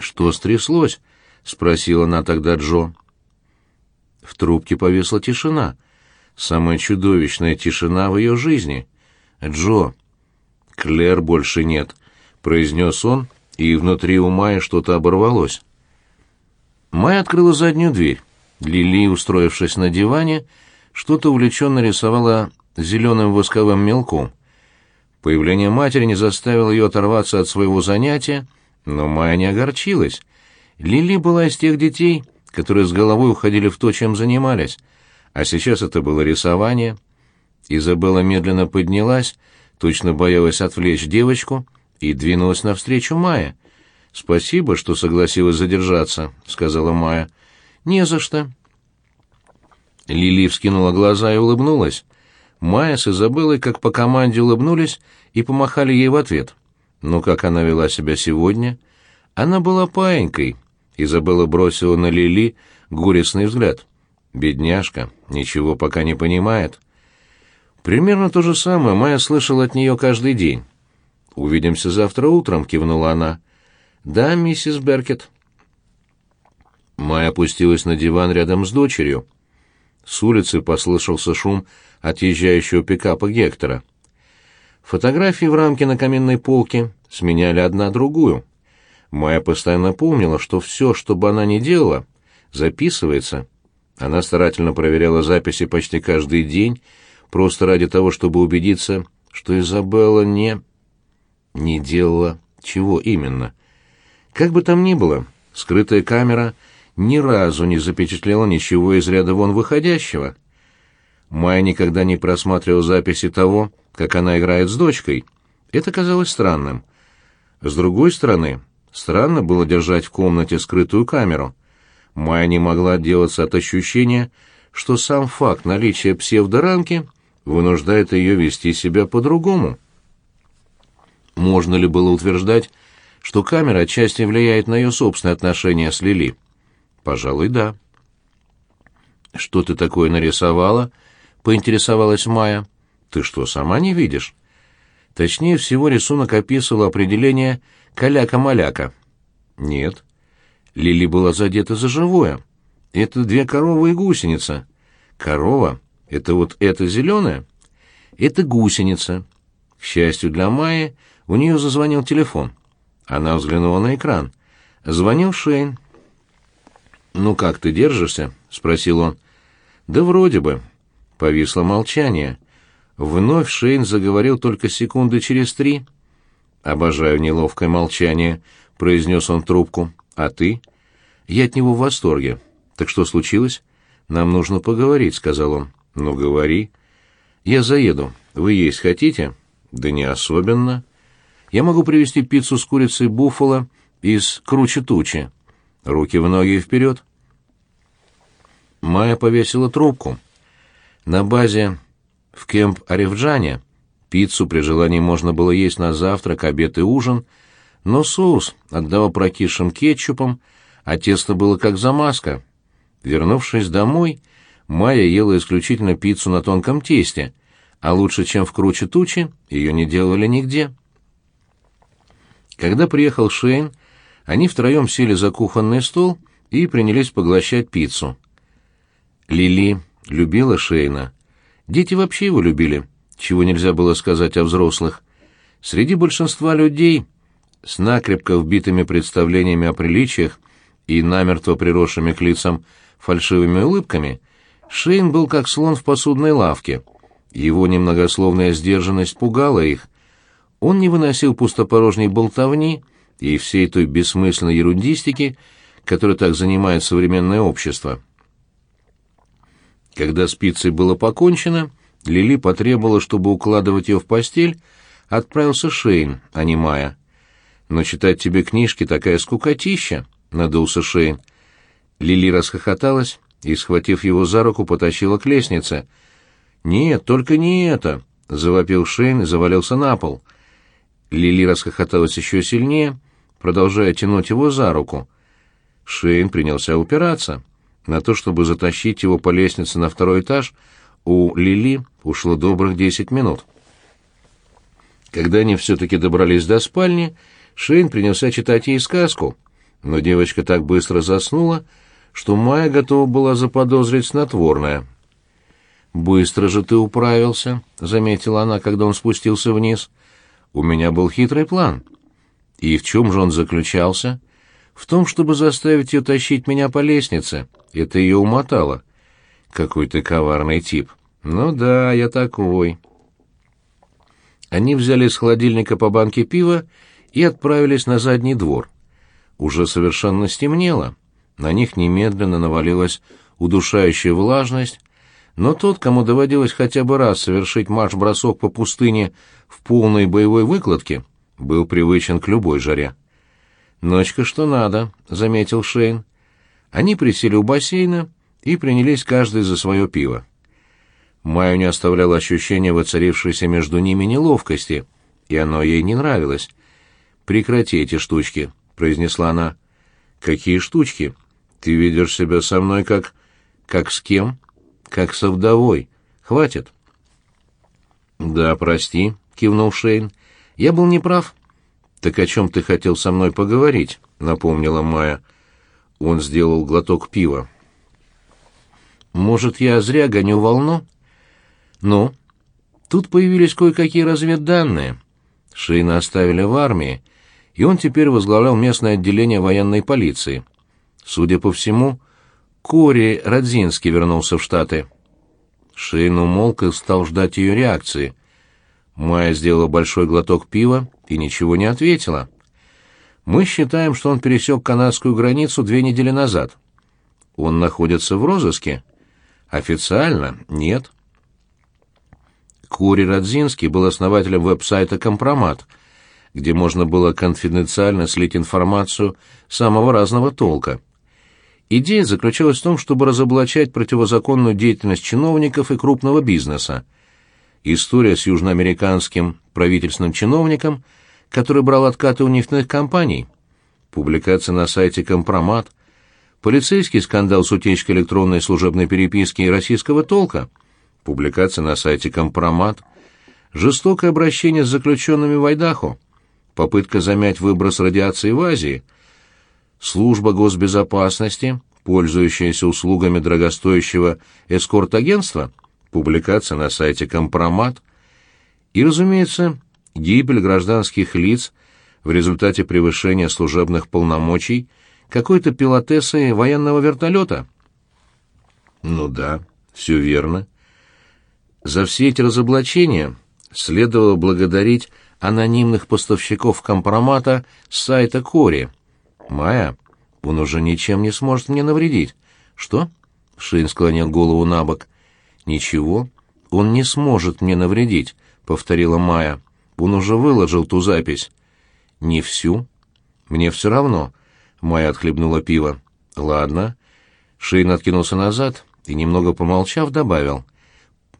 «Что стряслось?» — спросила она тогда Джо. В трубке повисла тишина. Самая чудовищная тишина в ее жизни. «Джо!» «Клэр больше нет», — произнес он, и внутри у Майи что-то оборвалось. Майя открыла заднюю дверь. Лили, устроившись на диване, что-то увлеченно рисовала зеленым восковым мелком. Появление матери не заставило ее оторваться от своего занятия, но Майя не огорчилась. Лили была из тех детей, которые с головой уходили в то, чем занимались, а сейчас это было рисование. Изабелла медленно поднялась, точно боялась отвлечь девочку, и двинулась навстречу Майе. «Спасибо, что согласилась задержаться», — сказала Майя. «Не за что». Лили вскинула глаза и улыбнулась. Майя с Изабеллой как по команде улыбнулись и помахали ей в ответ. Но как она вела себя сегодня? Она была паенькой. Изабелла бросила на Лили горестный взгляд. Бедняжка, ничего пока не понимает. Примерно то же самое Майя слышала от нее каждый день. «Увидимся завтра утром», — кивнула она. «Да, миссис Беркет». Майя опустилась на диван рядом с дочерью. С улицы послышался шум отъезжающего пикапа Гектора. Фотографии в рамке на каменной полке сменяли одна другую. Майя постоянно помнила, что все, что бы она ни делала, записывается. Она старательно проверяла записи почти каждый день, просто ради того, чтобы убедиться, что Изабелла не... не делала чего именно. Как бы там ни было, скрытая камера ни разу не запечатлела ничего из ряда вон выходящего. Майя никогда не просматривала записи того, как она играет с дочкой. Это казалось странным. С другой стороны, странно было держать в комнате скрытую камеру. Майя не могла отделаться от ощущения, что сам факт наличия псевдорамки вынуждает ее вести себя по-другому. Можно ли было утверждать, что камера отчасти влияет на ее собственные отношения с Лили? Пожалуй, да. «Что ты такое нарисовала?» — поинтересовалась Майя. «Ты что, сама не видишь?» Точнее всего, рисунок описывал определение «каляка-маляка». «Нет». Лили была задета за живое. «Это две коровы и гусеница». «Корова? Это вот эта зеленая?» «Это гусеница». К счастью для Майи, у нее зазвонил телефон. Она взглянула на экран. Звонил Шейн. «Ну как ты держишься?» — спросил он. «Да вроде бы». Повисло молчание. Вновь Шейн заговорил только секунды через три. «Обожаю неловкое молчание», — произнес он трубку. «А ты?» «Я от него в восторге. Так что случилось?» «Нам нужно поговорить», — сказал он. «Ну, говори». «Я заеду. Вы есть хотите?» «Да не особенно». «Я могу привезти пиццу с курицей буффало из круче тучи». Руки в ноги и вперед. Майя повесила трубку. На базе в кемп Арифджане пиццу при желании можно было есть на завтрак, обед и ужин, но соус отдавал прокисшим кетчупом, а тесто было как замазка. Вернувшись домой, Майя ела исключительно пиццу на тонком тесте, а лучше, чем в круче тучи, ее не делали нигде. Когда приехал Шейн, они втроем сели за кухонный стол и принялись поглощать пиццу. Лили любила Шейна. Дети вообще его любили, чего нельзя было сказать о взрослых. Среди большинства людей с накрепко вбитыми представлениями о приличиях и намертво приросшими к лицам фальшивыми улыбками, Шейн был как слон в посудной лавке. Его немногословная сдержанность пугала их. Он не выносил пустопорожней болтовни, и всей той бессмысленной ерундистики, которой так занимает современное общество. Когда с пиццей было покончено, Лили потребовала, чтобы укладывать ее в постель, отправился Шейн, а не Майя. «Но читать тебе книжки такая скукотища», — надулся Шейн. Лили расхохоталась и, схватив его за руку, потащила к лестнице. «Нет, только не это!» — завопил Шейн и завалился на пол. Лили расхохоталась еще сильнее — продолжая тянуть его за руку. Шейн принялся упираться. На то, чтобы затащить его по лестнице на второй этаж, у Лили ушло добрых десять минут. Когда они все-таки добрались до спальни, Шейн принялся читать ей сказку. но девочка так быстро заснула, что Майя готова была заподозрить снотворное. «Быстро же ты управился», — заметила она, когда он спустился вниз. «У меня был хитрый план». «И в чем же он заключался?» «В том, чтобы заставить ее тащить меня по лестнице. Это ее умотало». «Какой ты коварный тип». «Ну да, я такой». Они взяли из холодильника по банке пива и отправились на задний двор. Уже совершенно стемнело. На них немедленно навалилась удушающая влажность, но тот, кому доводилось хотя бы раз совершить марш-бросок по пустыне в полной боевой выкладке, был привычен к любой жаре. «Ночка что надо», — заметил Шейн. Они присели у бассейна и принялись каждый за свое пиво. Майю не оставляло ощущение воцарившейся между ними неловкости, и оно ей не нравилось. «Прекрати эти штучки», — произнесла она. «Какие штучки? Ты ведешь себя со мной как... как с кем?» «Как со вдовой. Хватит». «Да, прости», — кивнул Шейн. «Я был неправ». «Так о чем ты хотел со мной поговорить?» — напомнила Майя. Он сделал глоток пива. «Может, я зря гоню волну?» «Ну?» «Тут появились кое-какие разведданные. Шейна оставили в армии, и он теперь возглавлял местное отделение военной полиции. Судя по всему, Кори Радзинский вернулся в Штаты». Шейн умолк и стал ждать ее реакции. Майя сделала большой глоток пива и ничего не ответила. «Мы считаем, что он пересек канадскую границу две недели назад. Он находится в розыске?» «Официально? Нет». Кури Радзинский был основателем веб-сайта «Компромат», где можно было конфиденциально слить информацию самого разного толка. Идея заключалась в том, чтобы разоблачать противозаконную деятельность чиновников и крупного бизнеса. История с южноамериканским правительственным чиновником, который брал откаты у нефтяных компаний. Публикация на сайте «Компромат», полицейский скандал с утечкой электронной служебной переписки и российского толка – публикация на сайте «Компромат», жестокое обращение с заключенными в Айдахо, попытка замять выброс радиации в Азии, служба госбезопасности, пользующаяся услугами дорогостоящего эскорт-агентства, публикация на сайте «Компромат» и, разумеется, гибель гражданских лиц в результате превышения служебных полномочий какой-то пилотессы военного вертолета. Ну да, все верно. За все эти разоблачения следовало благодарить анонимных поставщиков компромата с сайта Кори. «Майя, он уже ничем не сможет мне навредить». «Что?» — Шин склонил голову на бок. «Ничего, он не сможет мне навредить», — повторила Майя. «Он уже выложил ту запись». «Не всю?» «Мне все равно», — Майя отхлебнула пиво. «Ладно». Шейн откинулся назад и, немного помолчав, добавил.